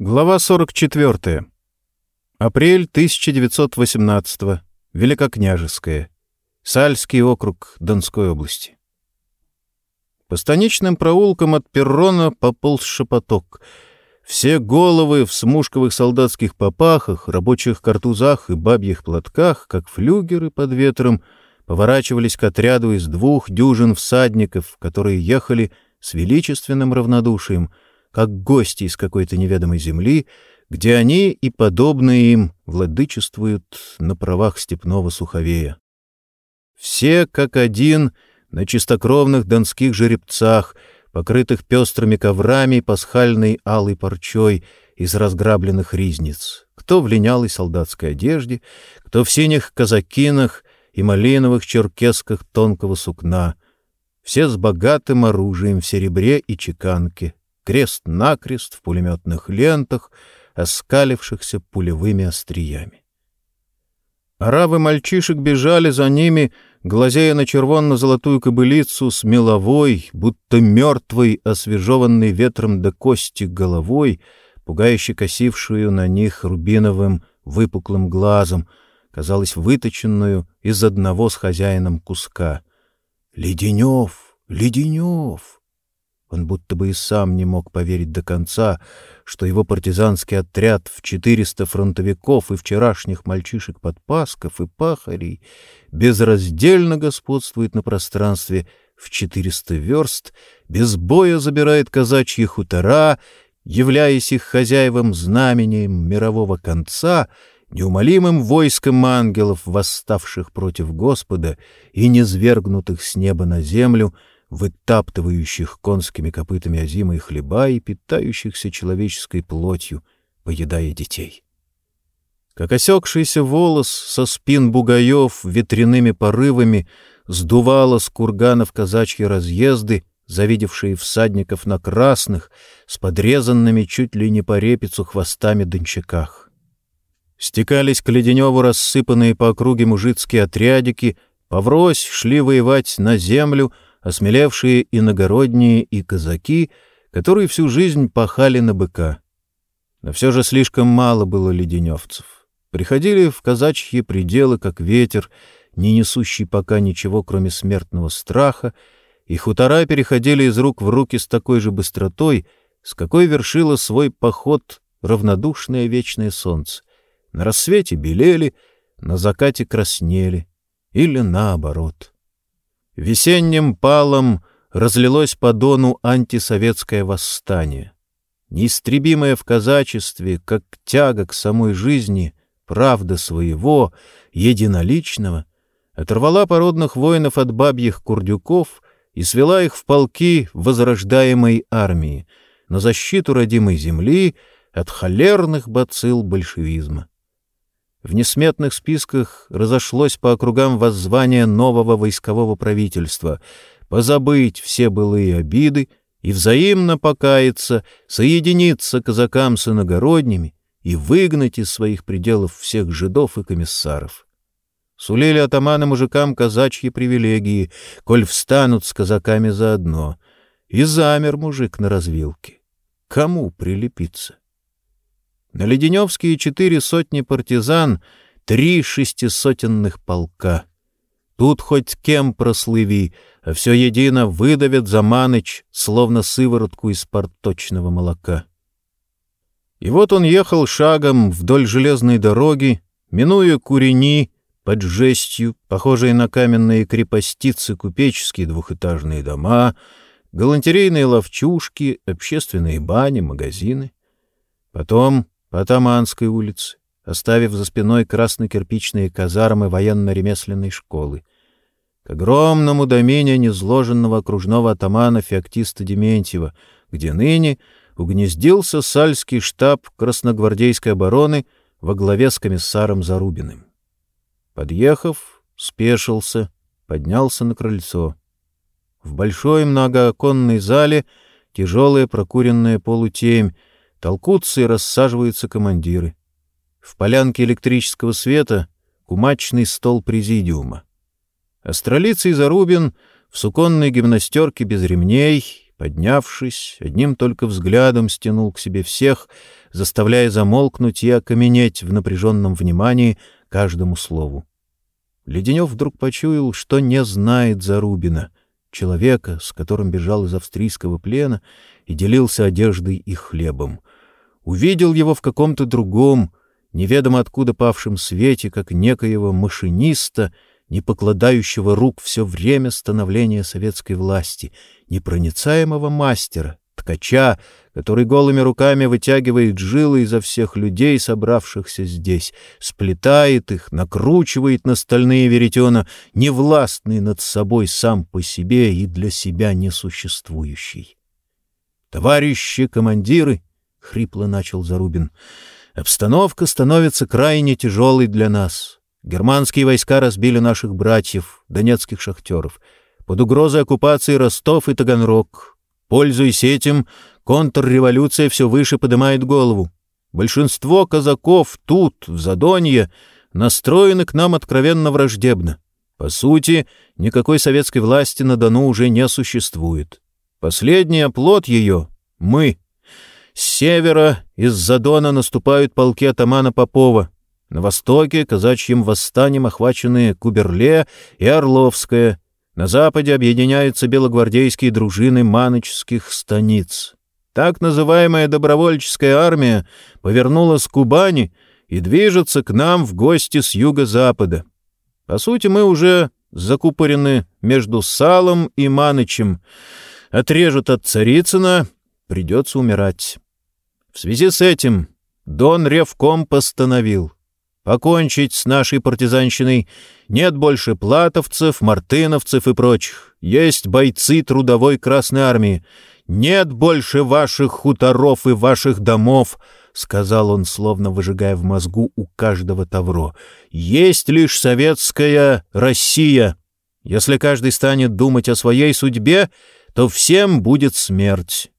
Глава 44. Апрель 1918. Великокняжеская. Сальский округ Донской области. По станичным проулкам от перрона пополз шепоток. Все головы в смушковых солдатских попахах, рабочих картузах и бабьих платках, как флюгеры под ветром, поворачивались к отряду из двух дюжин всадников, которые ехали с величественным равнодушием — как гости из какой-то неведомой земли, где они и подобные им владычествуют на правах степного суховея. Все, как один, на чистокровных донских жеребцах, покрытых пестрыми коврами пасхальной алой парчой из разграбленных ризниц, кто в линялой солдатской одежде, кто в синих казакинах и малиновых черкесках тонкого сукна, все с богатым оружием в серебре и чеканке, крест-накрест в пулеметных лентах, оскалившихся пулевыми остриями. Аравы мальчишек бежали за ними, глазея на червонно-золотую кобылицу с меловой, будто мертвой, освежеванной ветром до кости головой, пугающе косившую на них рубиновым выпуклым глазом, казалось, выточенную из одного с хозяином куска. «Леденев! Леденев!» Он будто бы и сам не мог поверить до конца, что его партизанский отряд в 400 фронтовиков и вчерашних мальчишек-подпасков и пахарей безраздельно господствует на пространстве в 400 верст, без боя забирает казачьи хутора, являясь их хозяевам знамением мирового конца — неумолимым войском ангелов, восставших против Господа и низвергнутых с неба на землю — вытаптывающих конскими копытами озимые хлеба и питающихся человеческой плотью, поедая детей. Как осекшийся волос со спин бугаев ветряными порывами сдувало с курганов казачьи разъезды, завидевшие всадников на красных, с подрезанными чуть ли не по репицу хвостами дончаках. Стекались к Леденеву рассыпанные по округе мужицкие отрядики, поврось шли воевать на землю — осмелевшие иногородние и казаки, которые всю жизнь пахали на быка. Но все же слишком мало было леденевцев. Приходили в казачьи пределы, как ветер, не несущий пока ничего, кроме смертного страха, и хутора переходили из рук в руки с такой же быстротой, с какой вершило свой поход равнодушное вечное солнце. На рассвете белели, на закате краснели, или наоборот — Весенним палом разлилось по Дону антисоветское восстание. Неистребимое в казачестве, как тяга к самой жизни, правда своего, единоличного, оторвала породных воинов от бабьих курдюков и свела их в полки возрождаемой армии на защиту родимой земли от холерных бацилл большевизма. В несметных списках разошлось по округам воззвание нового войскового правительства позабыть все былые обиды и взаимно покаяться, соединиться казакам с иногородними и выгнать из своих пределов всех жидов и комиссаров. Сулили атаманы мужикам казачьи привилегии, коль встанут с казаками заодно. И замер мужик на развилке. Кому прилепиться? На Леденевские четыре сотни партизан, три шестисотенных полка. Тут хоть кем прослыви, а все едино выдавят за маныч, словно сыворотку из порточного молока. И вот он ехал шагом вдоль железной дороги, минуя курени, под жестью, похожие на каменные крепостицы купеческие двухэтажные дома, галантерейные ловчушки, общественные бани, магазины. Потом по Таманской улице, оставив за спиной красно-кирпичные казармы военно-ремесленной школы. К огромному домене незложенного окружного атамана Феоктиста Дементьева, где ныне угнездился сальский штаб красногвардейской обороны во главе с комиссаром Зарубиным. Подъехав, спешился, поднялся на крыльцо. В большой многооконной зале тяжелая прокуренная полутемь, Толкутся и рассаживаются командиры. В полянке электрического света кумачный стол президиума. Астролицый Зарубин в суконной гимнастерке без ремней, поднявшись, одним только взглядом стянул к себе всех, заставляя замолкнуть и окаменеть в напряженном внимании каждому слову. Леденев вдруг почуял, что не знает Зарубина, человека, с которым бежал из австрийского плена и делился одеждой и хлебом. Увидел его в каком-то другом, неведомо откуда павшем свете, как некоего машиниста, не покладающего рук все время становления советской власти, непроницаемого мастера, ткача, который голыми руками вытягивает жилы изо всех людей, собравшихся здесь, сплетает их, накручивает на стальные веретена, невластный над собой сам по себе и для себя несуществующий. «Товарищи командиры!» — хрипло начал Зарубин. «Обстановка становится крайне тяжелой для нас. Германские войска разбили наших братьев, донецких шахтеров. Под угрозой оккупации Ростов и Таганрог. Пользуясь этим, контрреволюция все выше поднимает голову. Большинство казаков тут, в Задонье, настроены к нам откровенно враждебно. По сути, никакой советской власти на Дону уже не существует. Последний оплот ее — мы. С севера из Задона наступают полки атамана Попова — на востоке казачьим восстанием охвачены Куберле и Орловское. На западе объединяются белогвардейские дружины маночских станиц. Так называемая добровольческая армия повернула с Кубани и движется к нам в гости с юго-запада. По сути, мы уже закупорены между Салом и Манычем. Отрежут от Царицына, придется умирать. В связи с этим Дон Ревком постановил Покончить с нашей партизанщиной. Нет больше платовцев, мартыновцев и прочих. Есть бойцы трудовой Красной Армии. Нет больше ваших хуторов и ваших домов, — сказал он, словно выжигая в мозгу у каждого тавро. Есть лишь советская Россия. Если каждый станет думать о своей судьбе, то всем будет смерть.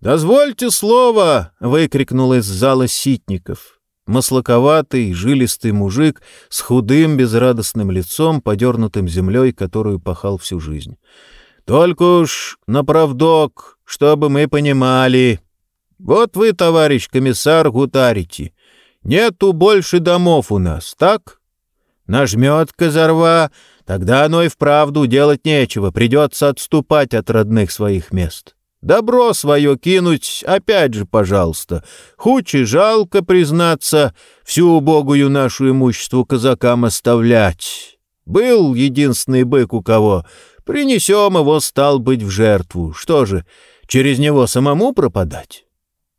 «Дозвольте слово!» — выкрикнул из зала Ситников. Маслаковатый, жилистый мужик с худым, безрадостным лицом, подернутым землей, которую пахал всю жизнь. «Только уж на правдок, чтобы мы понимали. Вот вы, товарищ комиссар, гутарите. Нету больше домов у нас, так? Нажмет козорва, тогда оно и вправду делать нечего, придется отступать от родных своих мест. Добро свое кинуть, опять же, пожалуйста. Хучи жалко признаться, всю убогую нашу имущество казакам оставлять. Был единственный бык у кого. Принесем его, стал быть, в жертву. Что же, через него самому пропадать?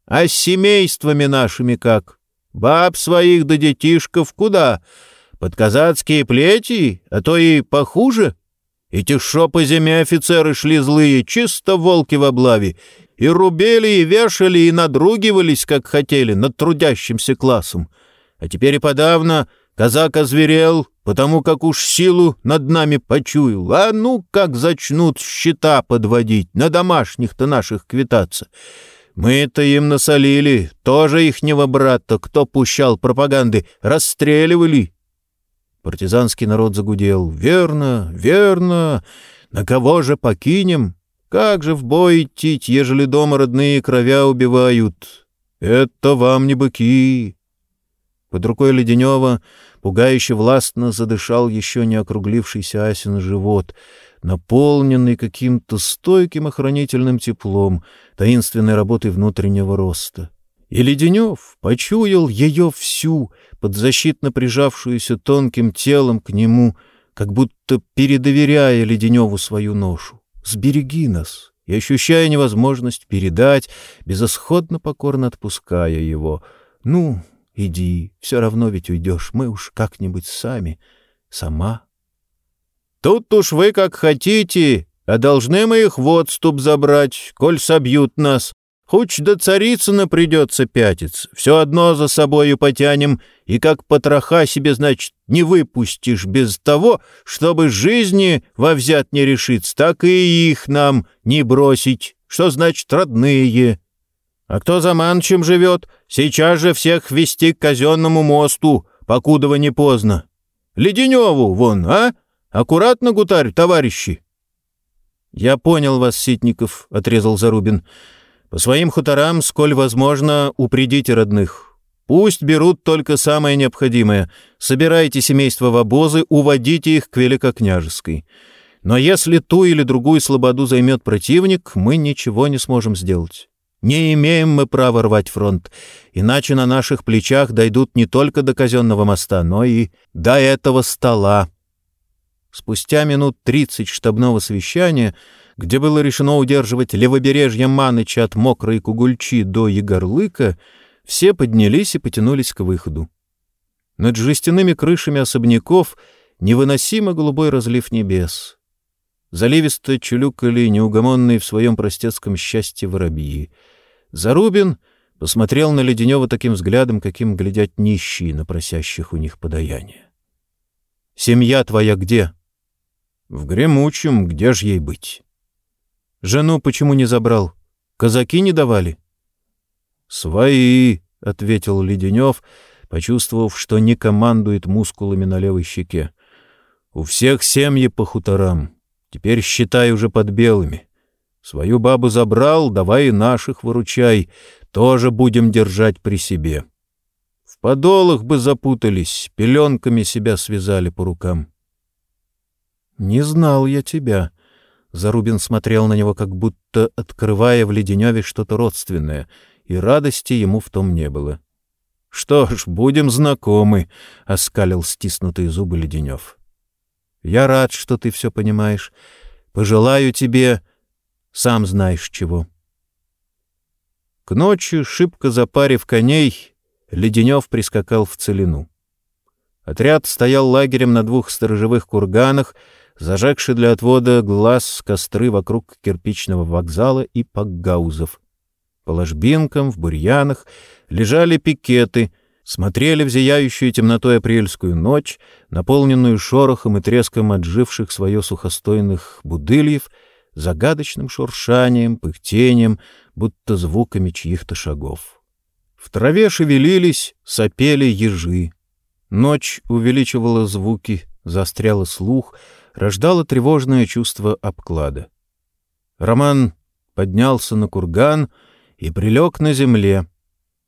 А с семействами нашими как? Баб своих да детишков куда? Под казацкие плети, а то и похуже?» Эти шо по зиме офицеры шли злые, чисто волки в облаве, и рубели, и вешали, и надругивались, как хотели, над трудящимся классом. А теперь и подавно казак озверел, потому как уж силу над нами почуял. А ну, как зачнут счета подводить, на домашних-то наших квитаться. Мы-то им насолили, тоже ихнего брата, кто пущал пропаганды, расстреливали, Партизанский народ загудел. «Верно, верно! На кого же покинем? Как же в бой идти, ежели дома родные кровя убивают? Это вам не быки!» Под рукой Леденева пугающе властно задышал еще не округлившийся Асин живот, наполненный каким-то стойким охранительным теплом, таинственной работой внутреннего роста. И Леденев почуял ее всю, подзащитно прижавшуюся тонким телом к нему, как будто передоверяя Леденеву свою ношу. «Сбереги нас!» и ощущая невозможность передать, безысходно покорно отпуская его. «Ну, иди, все равно ведь уйдешь, мы уж как-нибудь сами, сама». «Тут уж вы как хотите, а должны мы их в отступ забрать, коль собьют нас», Хуч до Царицына придется пятиться, все одно за собою потянем, и как потроха себе, значит, не выпустишь без того, чтобы жизни во взят не решиться, так и их нам не бросить, что значит родные. А кто за Манчем живет, сейчас же всех вести к казенному мосту, покудова не поздно. Леденеву вон, а? Аккуратно, гутарь, товарищи. «Я понял вас, Ситников», — отрезал Зарубин. «По своим хуторам, сколь возможно, упредите родных. Пусть берут только самое необходимое. Собирайте семейство в обозы, уводите их к Великокняжеской. Но если ту или другую слободу займет противник, мы ничего не сможем сделать. Не имеем мы права рвать фронт, иначе на наших плечах дойдут не только до казенного моста, но и до этого стола. Спустя минут тридцать штабного совещания, где было решено удерживать левобережье Маныча от мокрой кугульчи до Егорлыка, все поднялись и потянулись к выходу. Над жестяными крышами особняков невыносимо голубой разлив небес. Заливисто чулюкали неугомонные в своем простецком счастье воробьи. Зарубин посмотрел на Леденева таким взглядом, каким глядят нищие на просящих у них подаяние. «Семья твоя где?» В гремучем, где ж ей быть? Жену почему не забрал? Казаки не давали? Свои, — ответил Леденев, почувствовав, что не командует мускулами на левой щеке. У всех семьи по хуторам. Теперь считай уже под белыми. Свою бабу забрал, давай и наших выручай. Тоже будем держать при себе. В подолах бы запутались, пеленками себя связали по рукам. «Не знал я тебя». Зарубин смотрел на него, как будто открывая в Леденеве что-то родственное, и радости ему в том не было. «Что ж, будем знакомы», — оскалил стиснутые зубы Леденев. «Я рад, что ты все понимаешь. Пожелаю тебе, сам знаешь чего». К ночи, шибко запарив коней, Леденев прискакал в целину. Отряд стоял лагерем на двух сторожевых курганах — зажегший для отвода глаз костры вокруг кирпичного вокзала и пакгаузов. По ложбинкам, в бурьянах лежали пикеты, смотрели в зияющую темнотой апрельскую ночь, наполненную шорохом и треском отживших свое сухостойных будыльев, загадочным шуршанием, пыхтением, будто звуками чьих-то шагов. В траве шевелились, сопели ежи. Ночь увеличивала звуки, заостряла слух — рождало тревожное чувство обклада. Роман поднялся на курган и прилег на земле,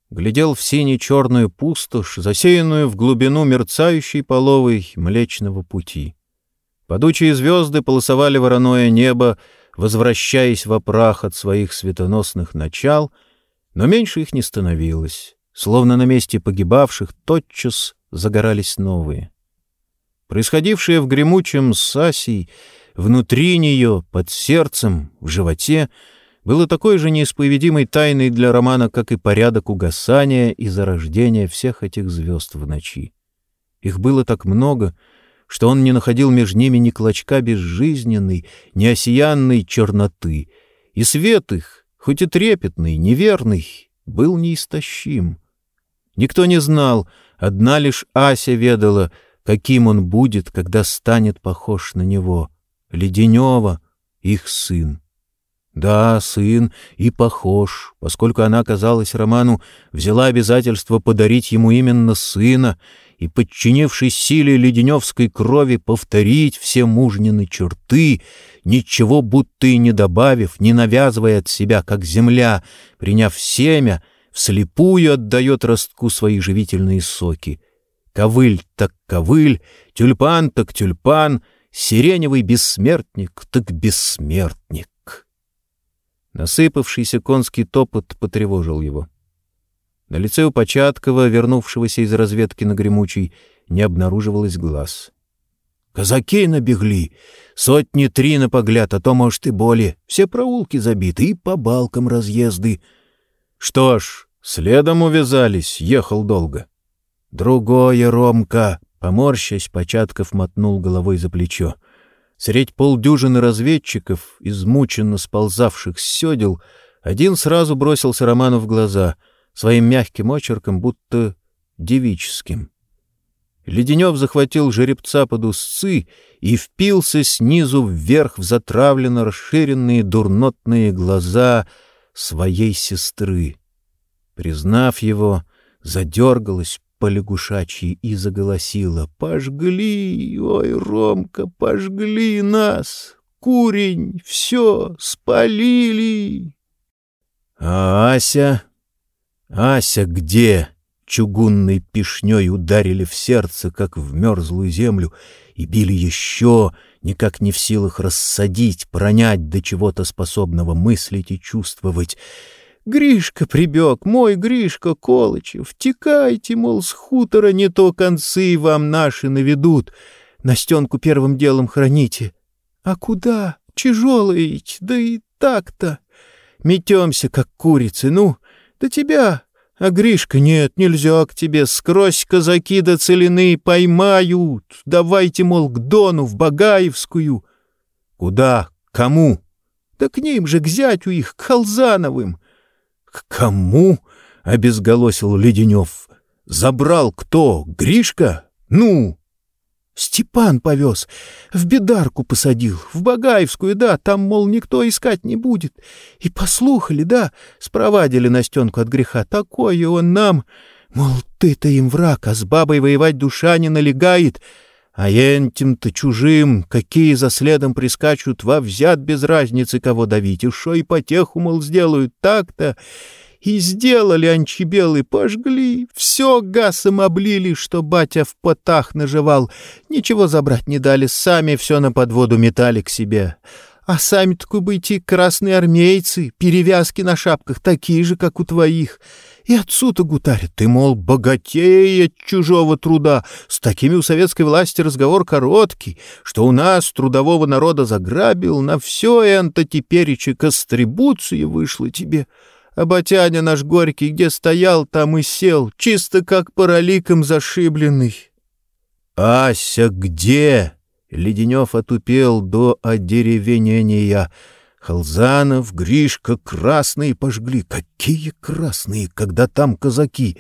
глядел в сине-черную пустошь, засеянную в глубину мерцающей половой Млечного Пути. Падучие звезды полосовали вороное небо, возвращаясь в опрах от своих светоносных начал, но меньше их не становилось, словно на месте погибавших тотчас загорались новые. Происходившее в гремучем Сасей, внутри нее, под сердцем, в животе, было такой же неисповедимой тайной для романа, как и порядок угасания и зарождения всех этих звезд в ночи. Их было так много, что он не находил между ними ни клочка безжизненной, ни осиянной черноты, и свет их, хоть и трепетный, неверный, был неистощим. Никто не знал, одна лишь Ася ведала — каким он будет, когда станет похож на него. Леденева, их сын. Да, сын и похож, поскольку она, казалось Роману, взяла обязательство подарить ему именно сына и, подчинившись силе леденевской крови, повторить все мужнины черты, ничего будто и не добавив, не навязывая от себя, как земля, приняв семя, вслепую отдает ростку свои живительные соки — Ковыль так ковыль, тюльпан так тюльпан, сиреневый бессмертник так бессмертник. Насыпавшийся конский топот потревожил его. На лице у Початкова, вернувшегося из разведки на Гремучий, не обнаруживалось глаз. «Казаки набегли! Сотни три на погляд, а то, может, и более. Все проулки забиты и по балкам разъезды. Что ж, следом увязались, ехал долго. «Другое, Ромка!» — поморщась, Початков мотнул головой за плечо. Средь полдюжины разведчиков, измученно сползавших с седел, один сразу бросился Роману в глаза, своим мягким очерком, будто девическим. Леденев захватил жеребца под узцы и впился снизу вверх в затравленно расширенные дурнотные глаза своей сестры. Признав его, задергалась, полягушачьи и заголосила «Пожгли! Ой, Ромка, пожгли нас! курень, все спалили. А Ася... Ася где? Чугунной пешней ударили в сердце, как в мерзлую землю, и били еще, никак не в силах рассадить, пронять до чего-то способного мыслить и чувствовать. Гришка прибег, мой Гришка Колычев, текайте, мол, с хутора не то концы вам наши наведут, Настенку первым делом храните. А куда? Тяжелые, да и так-то. Метемся, как курицы, ну, до тебя. А Гришка, нет, нельзя к тебе, скрозь казаки до целины поймают. Давайте, мол, к Дону, в Багаевскую. Куда? Кому? Да к ним же, к зятю их, к Халзановым. К кому? — обезголосил Леденев. Забрал кто? Гришка? Ну, Степан повез. В бедарку посадил. В Багаевскую, да. Там, мол, никто искать не будет. И послухали, да. Спровадили Настенку от греха. Такое он нам. Мол, ты-то им враг, а с бабой воевать душа не налегает. А этим-то чужим, какие за следом прискачут, во взят без разницы кого давить. И шо и потеху, мол, сделают так-то. И сделали анчебелы, пожгли, все гасом облили, что батя в потах наживал. Ничего забрать не дали, сами все на подводу метали к себе. А сами такой быть красные армейцы, перевязки на шапках такие же, как у твоих. И отцу-то гутарят, ты, мол, богатее чужого труда. С такими у советской власти разговор короткий, что у нас трудового народа заграбил, на все это теперечи кострибуция вышла тебе. А батяня наш горький, где стоял, там и сел, чисто как параликом зашибленный. — Ася где? — Леденев отупел до одеревенения. Халзанов, Гришка, красные пожгли. Какие красные, когда там казаки!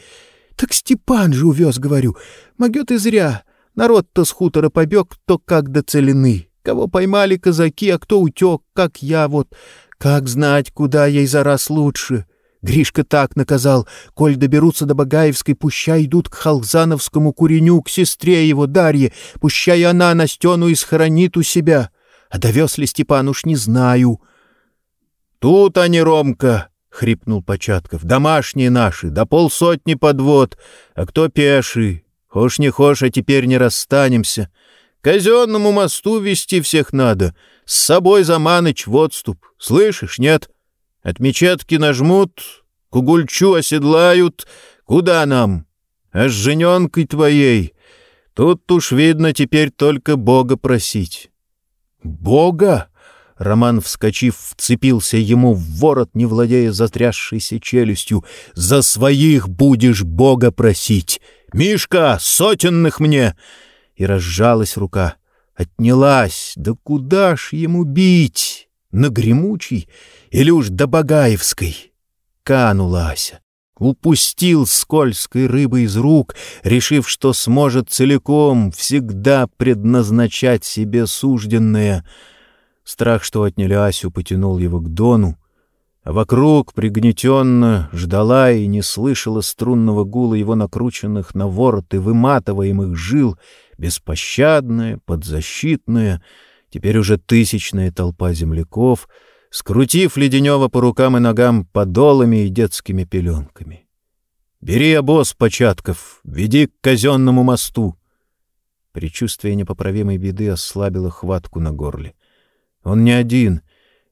Так Степан же увез, говорю. Могет и зря. Народ-то с хутора побег, то как до целины. Кого поймали казаки, а кто утек, как я вот. Как знать, куда ей за раз лучше? Гришка так наказал. Коль доберутся до Багаевской, пущай идут к Халзановскому куреню, к сестре его, Дарье. Пущай она Настену и схоронит у себя. А довез ли Степан, уж не знаю. — Тут они, Ромка, — хрипнул Початков, — домашние наши, до полсотни подвод, а кто пеший? Хошь не хошь, а теперь не расстанемся. Казенному мосту вести всех надо, с собой за Маныч в отступ. Слышишь, нет? — Отмечатки нажмут, кугульчу оседлают. Куда нам? А с жененкой твоей? Тут уж видно теперь только Бога просить. Бога? Роман, вскочив, вцепился ему в ворот, не владея затрясшейся челюстью. «За своих будешь Бога просить! Мишка, сотенных мне!» И разжалась рука. Отнялась. Да куда ж ему бить? На гремучий или уж до Багаевской? Канула. Упустил скользкой рыбы из рук, решив, что сможет целиком всегда предназначать себе сужденное. Страх, что отняли Асю, потянул его к Дону, а вокруг пригнетенно ждала и не слышала струнного гула его накрученных на ворот и выматываемых жил, беспощадная, подзащитная — теперь уже тысячная толпа земляков, скрутив Леденева по рукам и ногам подолами и детскими пеленками. «Бери обоз, Початков, веди к казенному мосту!» Причувствие непоправимой беды ослабило хватку на горле. Он не один.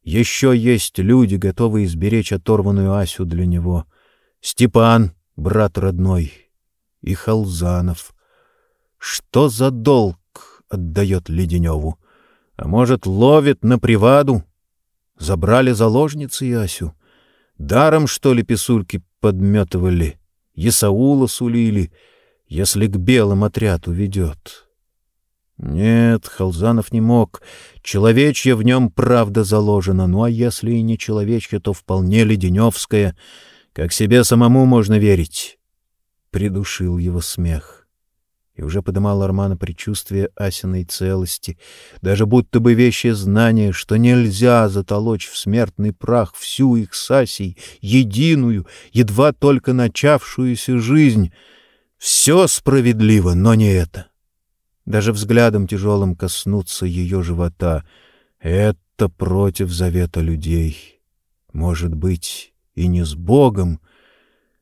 Еще есть люди, готовые изберечь оторванную Асю для него. Степан, брат родной, и Халзанов. Что за долг отдает Леденеву? А может, ловит на приваду? Забрали заложницы Ясю. Даром, что ли, писульки подметывали? Есаула сулили, если к белым отряд уведет. Нет, Халзанов не мог. Человечье в нем правда заложено. Ну а если и не человечье, то вполне леденевское. Как себе самому можно верить. Придушил его смех и уже подымал Армана предчувствие Асиной целости, даже будто бы вещее знание, что нельзя затолочь в смертный прах всю их с Асей, единую, едва только начавшуюся жизнь. Все справедливо, но не это. Даже взглядом тяжелым коснуться ее живота — это против завета людей. Может быть, и не с Богом,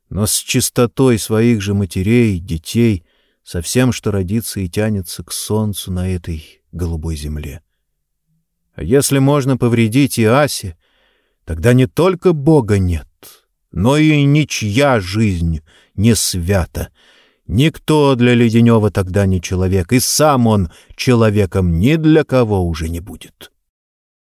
но с чистотой своих же матерей, детей, со всем, что родится и тянется к солнцу на этой голубой земле. А если можно повредить и Асе, тогда не только Бога нет, но и ничья жизнь не свята. Никто для Леденева тогда не человек, и сам он человеком ни для кого уже не будет.